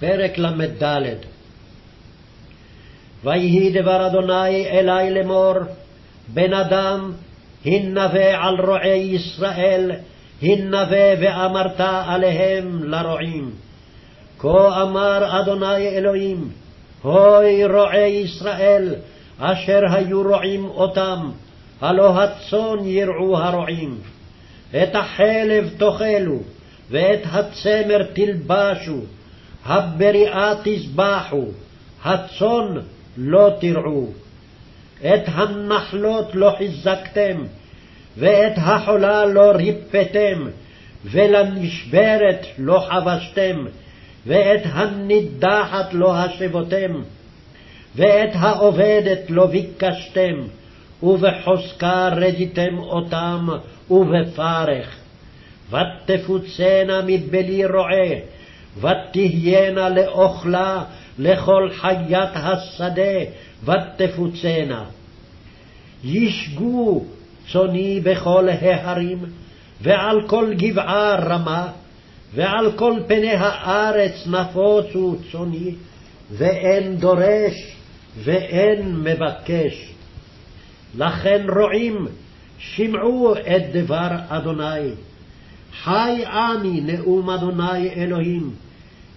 פרק ל"ד ויהי דבר אדוני אלי לאמור, בן אדם, הנבא על רועי ישראל, הנבא ואמרת עליהם לרועים. כה אמר אדוני אלוהים, הוי רועי ישראל, אשר היו רועים אותם, הלא הצאן ירעו הרועים. את החלב תאכלו, ואת הצמר תלבשו, הבריאה תזבחו, הצאן לא תרעו. את הנחלות לא חיזקתם, ואת החולה לא ריפאתם, ולנשברת לא חבשתם, ואת הנידחת לא השבותם, ואת העובדת לא ביקשתם, ובחוזקה רדיתם אותם, ובפרך. ותפוצנה מבלי רועה, ותהיינה לאוכלה לכל חיית השדה, ותפוצנה. ישגו צאני בכל ההרים, ועל כל גבעה רמה, ועל כל פני הארץ נפוצו צאני, ואין דורש ואין מבקש. לכן רועים, שמעו את דבר אדוני. חי אני נאום אדוני אלוהים,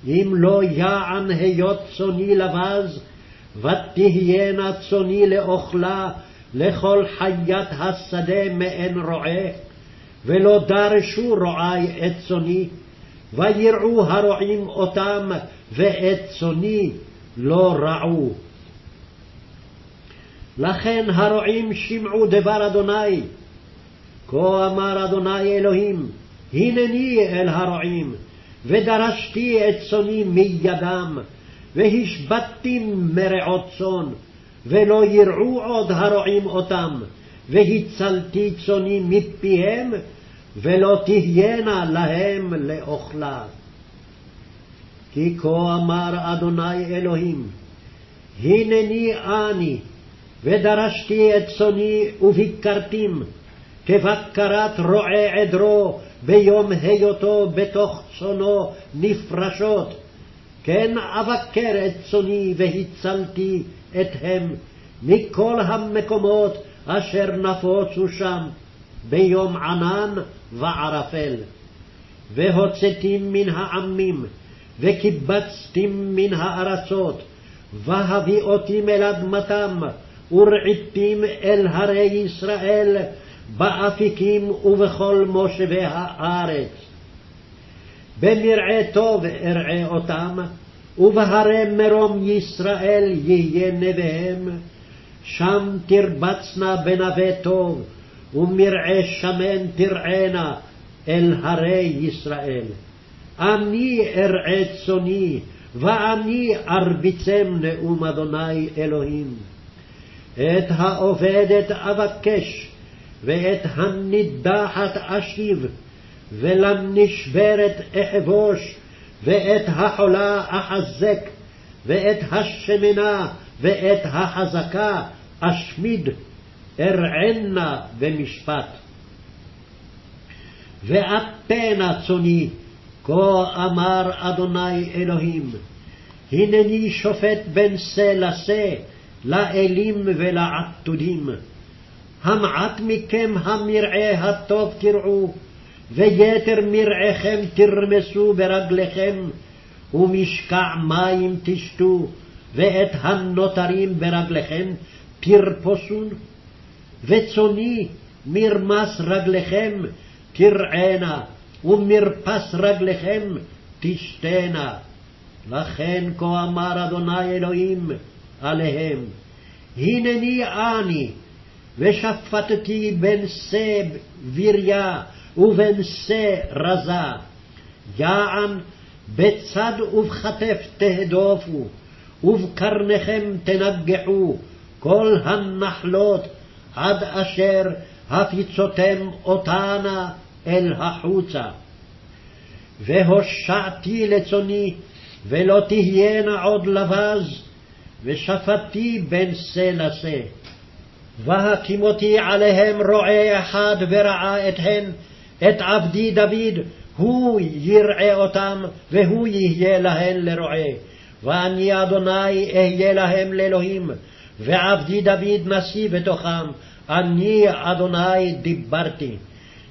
אם לא יען היות צאני לבז, ותהיינה צאני לאוכלה לכל חיית השדה מעין רועה, ולא דרשו רועי את צאני, ויראו הרועים אותם, ואת צאני לא רעו. לכן הרועים שמעו דבר אדוני, כה אמר אדוני אלוהים, הנני אל הרועים, ודרשתי את צאני מידם, והשבתתי מרעות צאן, ולא ירעו עוד הרועים אותם, והצלתי צאני מפיהם, ולא תהיינה להם לאוכלה. כי כה אמר אדוני אלוהים, הנני אני, ודרשתי את צאני וביקרתים, כבקרת רועה עדרו ביום היותו בתוך צונו נפרשות, כן אבקר את צאני והצלתי אתהם מכל המקומות אשר נפוצו שם ביום ענן וערפל. והוצאתים מן העמים, וקיבצתים מן הארצות, והביאותים אל אדמתם, ורעיתים אל הרי ישראל, באפיקים ובכל מושבי הארץ. במרעה טוב ארעה אותם, ובהרי מרום ישראל יהיה נביהם, שם תרבצנה בנווה טוב, ומרעה שמן תרענה אל הרי ישראל. אני ארעה צאני, ואני ארביצם נאום אדוני אלוהים. את העובדת אבקש, ואת הנידחת אשיב, ולנשברת אחבוש, ואת החולה אחזק, ואת השמנה ואת החזקה אשמיד, ארענה במשפט. ואתנה צאני, כה אמר אדוני אלוהים, הנני שופט בין שא לשא, לאלים ולעתודים. המעט מכם המרעה הטוב תרעו, ויתר מרעיכם תרמסו ברגליכם, ומשקע מים תשתו, ואת הנותרים ברגליכם תרפסון. וצאני מרמס רגליכם תרענה, ומרפס רגליכם תשתנה. לכן כה אמר אדוני אלוהים עליהם, הנני אני, ושפטתי בין שא בריה ובין שא רזה. יען בצד ובכתף תהדופו, ובקרניכם תנגחו כל הנחלות, עד אשר הפיצותם אותנה אל החוצה. והושעתי לצוני, ולא תהיינה עוד לבז, ושפטתי בין שא לשא. והקימותי עליהם רועה אחד ורעה אתהן, את עבדי דוד, הוא יראה אותם, והוא יהיה להן לרועה. ואני אדוני אהיה להם לאלוהים, ועבדי דוד נשיא בתוכם, אני אדוני דיברתי.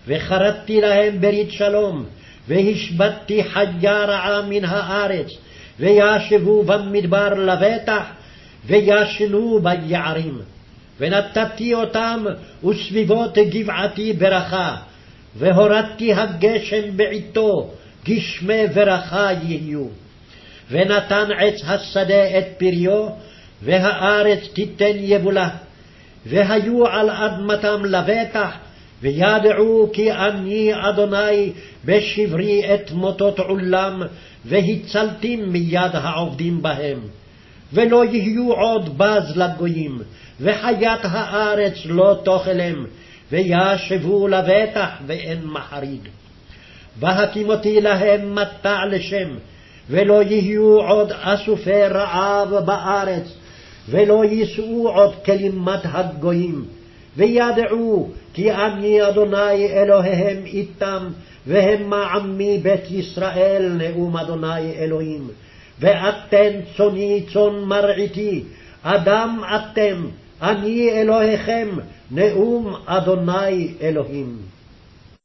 וכרתתי להם ברית שלום, והשבתתי חיה רעה מן הארץ, וישבו במדבר לבטח, וישנו ביערים. ונתתי אותם וסביבות גבעתי ברכה, והורדתי הגשם בעתו, גשמי ברכה יהיו. ונתן עץ השדה את פריו, והארץ תיתן יבולה. והיו על אדמתם לבטח, וידעו כי אני אדוני בשברי את מוטות עולם, והצלתי מיד העובדים בהם. ולא יהיו עוד בז לגויים, וחיית הארץ לא תאכלם, וישבו לבטח ואין מחריד. והקימותי להם מטע לשם, ולא יהיו עוד אסופי רעב בארץ, ולא יישאו עוד כלימת הגויים. וידעו כי אני אדוני אלוהיהם איתם, והמה עמי בית ישראל נאום אדוני אלוהים. ואתן צוני צאן מרעיתי, אדם אתם, אני אלוהיכם, נאום אדוני אלוהים.